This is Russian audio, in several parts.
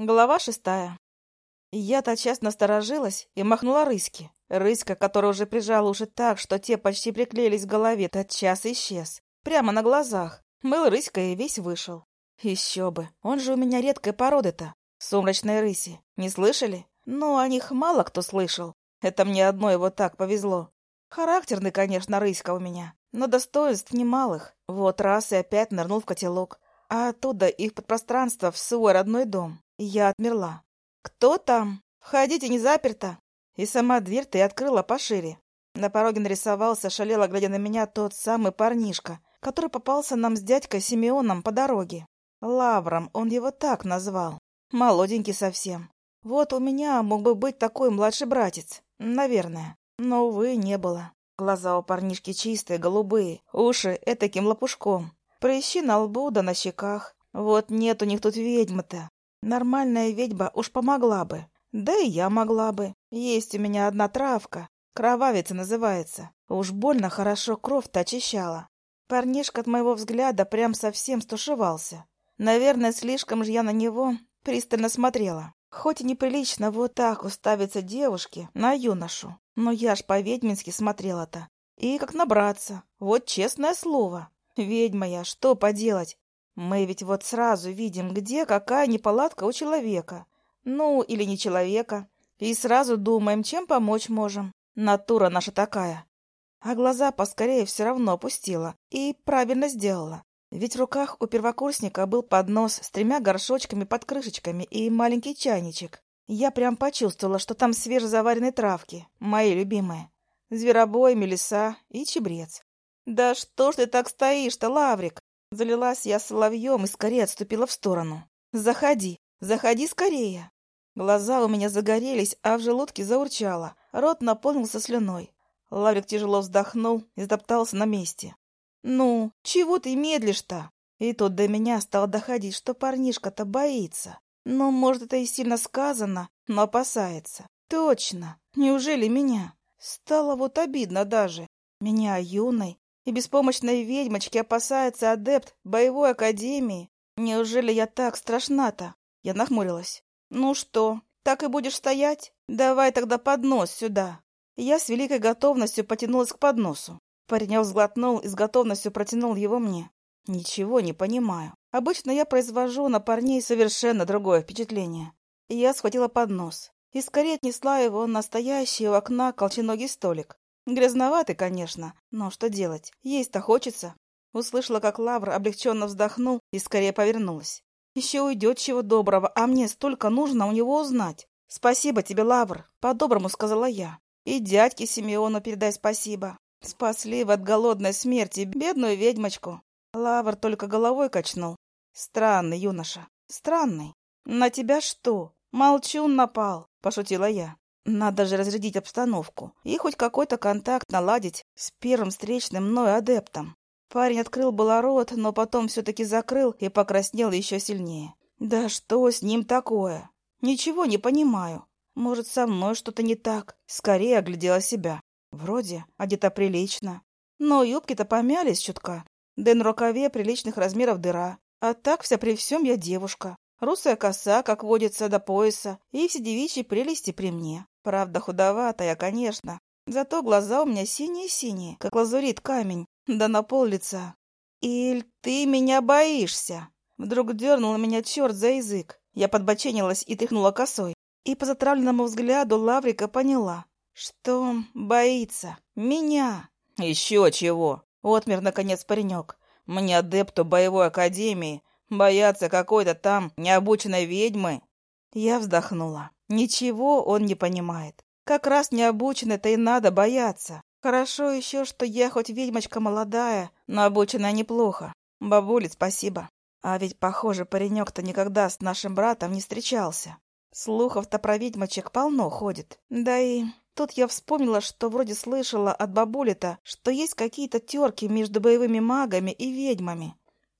Глава шестая. Я тотчас насторожилась и махнула рыски, рыска, которая уже прижала уши так, что те почти приклеились к голове, тотчас исчез. Прямо на глазах. Был рыска и весь вышел. Еще бы, он же у меня редкой породы-то. Сумрачные рыси. Не слышали? Ну, о них мало кто слышал. Это мне одно его так повезло. Характерный, конечно, рыська у меня, но достоинств немалых. Вот раз и опять нырнул в котелок, а оттуда их в подпространство в свой родной дом. Я отмерла. «Кто там? Входите, не заперто!» И сама дверь ты открыла пошире. На пороге нарисовался, шалело глядя на меня, тот самый парнишка, который попался нам с дядькой Симеоном по дороге. Лавром он его так назвал. Молоденький совсем. Вот у меня мог бы быть такой младший братец. Наверное. Но, увы, не было. Глаза у парнишки чистые, голубые, уши этаким лопушком. Прыщи на лбу да на щеках. Вот нет у них тут ведьмы-то. Нормальная ведьба уж помогла бы. Да и я могла бы. Есть у меня одна травка. Кровавица называется. Уж больно хорошо кровь-то очищала. Парнишка от моего взгляда прям совсем стушевался. Наверное, слишком же я на него пристально смотрела. Хоть и неприлично вот так уставиться девушке на юношу, но я ж по-ведьмински смотрела-то. И как набраться, вот честное слово. Ведьма я, что поделать, мы ведь вот сразу видим, где какая неполадка у человека. Ну, или не человека. И сразу думаем, чем помочь можем. Натура наша такая. А глаза поскорее все равно опустила. И правильно сделала. Ведь в руках у первокурсника был поднос с тремя горшочками под крышечками и маленький чайничек. Я прям почувствовала, что там свежезаваренные травки, мои любимые. Зверобой, мелиса и чебрец. «Да что ж ты так стоишь-то, Лаврик?» Залилась я соловьем и скорее отступила в сторону. «Заходи! Заходи скорее!» Глаза у меня загорелись, а в желудке заурчало. Рот наполнился слюной. Лаврик тяжело вздохнул и затоптался на месте. «Ну, чего ты медлишь-то?» И тут до меня стало доходить, что парнишка-то боится. Ну, может, это и сильно сказано, но опасается. Точно. Неужели меня? Стало вот обидно даже. Меня юной, и беспомощной ведьмочки опасается адепт боевой академии. Неужели я так страшна-то? Я нахмурилась. Ну что, так и будешь стоять? Давай тогда поднос сюда. Я с великой готовностью потянулась к подносу. Паренек взглотнул и с готовностью протянул его мне. Ничего не понимаю. Обычно я произвожу на парней совершенно другое впечатление. Я схватила поднос и скорее отнесла его на стоящий у окна колченогий столик грязноватый, конечно, но что делать? Есть-то хочется. Услышала, как Лавр облегченно вздохнул и скорее повернулась. Еще уйдет чего доброго, а мне столько нужно у него узнать. Спасибо тебе, Лавр, по-доброму сказала я. И дядьке Симеону передай спасибо. Спасли вы от голодной смерти бедную ведьмочку. Лавр только головой качнул. Странный юноша, странный. На тебя что? Молчун напал, пошутила я. Надо же разрядить обстановку и хоть какой-то контакт наладить с первым встречным мной адептом. Парень открыл было рот, но потом все-таки закрыл и покраснел еще сильнее. «Да что с ним такое? Ничего не понимаю. Может, со мной что-то не так?» Скорее оглядела себя. Вроде а одета прилично. Но юбки-то помялись чутка. Да и на рукаве приличных размеров дыра. А так вся при всем я девушка. Русая коса, как водится, до пояса, и все девичьи прелести при мне. Правда, худоватая, конечно. Зато глаза у меня синие-синие, как лазурит камень, да на пол лица. «Иль, ты меня боишься!» Вдруг дернул меня черт за язык. Я подбоченилась и тряхнула косой. И по затравленному взгляду Лаврика поняла, что боится меня. «Еще чего!» Отмер, наконец, паренек. «Мне адепту боевой академии Бояться какой-то там необученной ведьмы». Я вздохнула. Ничего он не понимает. Как раз необученно-то и надо бояться. Хорошо еще, что я хоть ведьмочка молодая, но обученная неплохо. Бабуле спасибо. А ведь, похоже, паренек-то никогда с нашим братом не встречался. Слухов-то про ведьмочек полно ходит. Да и тут я вспомнила, что вроде слышала от бабули-то, что есть какие-то терки между боевыми магами и ведьмами.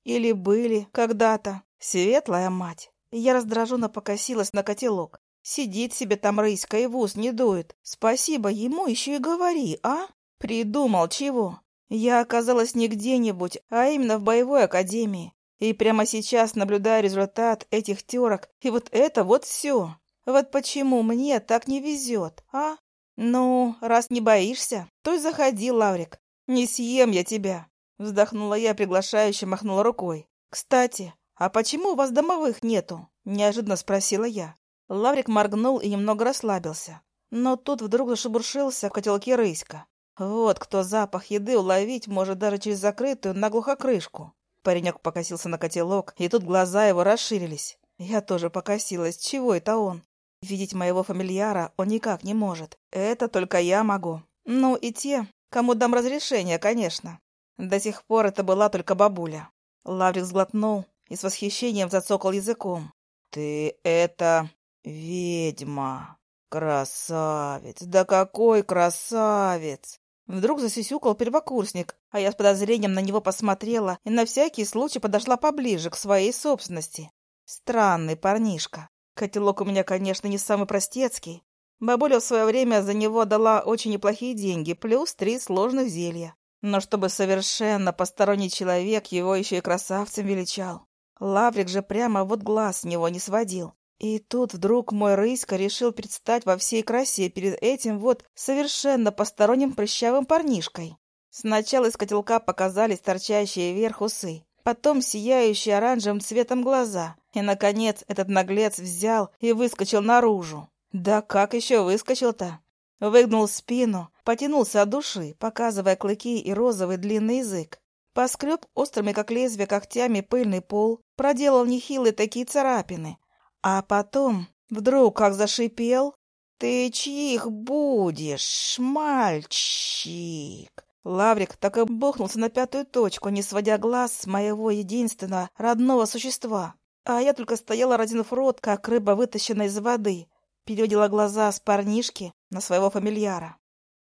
Или были когда-то. Светлая мать. Я раздраженно покосилась на котелок. Сидит себе там рыська и в ус не дует. Спасибо ему еще и говори, а? Придумал чего? Я оказалась не где-нибудь, а именно в боевой академии. И прямо сейчас наблюдаю результат этих терок, и вот это вот все. Вот почему мне так не везет, а? Ну, раз не боишься, то и заходи, Лаврик. Не съем я тебя. Вздохнула я, приглашающе махнула рукой. Кстати, а почему у вас домовых нету? Неожиданно спросила я. Лаврик моргнул и немного расслабился. Но тут вдруг зашебуршился в котелке рыська. Вот кто запах еды уловить может даже через закрытую наглухо крышку. Паренек покосился на котелок, и тут глаза его расширились. Я тоже покосилась. Чего это он? Видеть моего фамильяра он никак не может. Это только я могу. Ну и те, кому дам разрешение, конечно. До сих пор это была только бабуля. Лаврик сглотнул и с восхищением зацокал языком. «Ты это...» «Ведьма! Красавец! Да какой красавец!» Вдруг засисюкал первокурсник, а я с подозрением на него посмотрела и на всякий случай подошла поближе к своей собственности. Странный парнишка. Котелок у меня, конечно, не самый простецкий. Бабуля в свое время за него дала очень неплохие деньги, плюс три сложных зелья. Но чтобы совершенно посторонний человек его еще и красавцем величал. Лаврик же прямо вот глаз с него не сводил. И тут вдруг мой рыська решил предстать во всей красе перед этим вот совершенно посторонним прыщавым парнишкой. Сначала из котелка показались торчащие вверх усы, потом сияющие оранжевым цветом глаза, и, наконец, этот наглец взял и выскочил наружу. Да как еще выскочил-то? Выгнул спину, потянулся от души, показывая клыки и розовый длинный язык. Поскреб острыми, как лезвие, когтями пыльный пол, проделал нехилые такие царапины, а потом вдруг как зашипел. «Ты чьих будешь, мальчик?» Лаврик так и бухнулся на пятую точку, не сводя глаз с моего единственного родного существа. А я только стояла, разинув рот, как рыба, вытащенная из воды, переводила глаза с парнишки на своего фамильяра.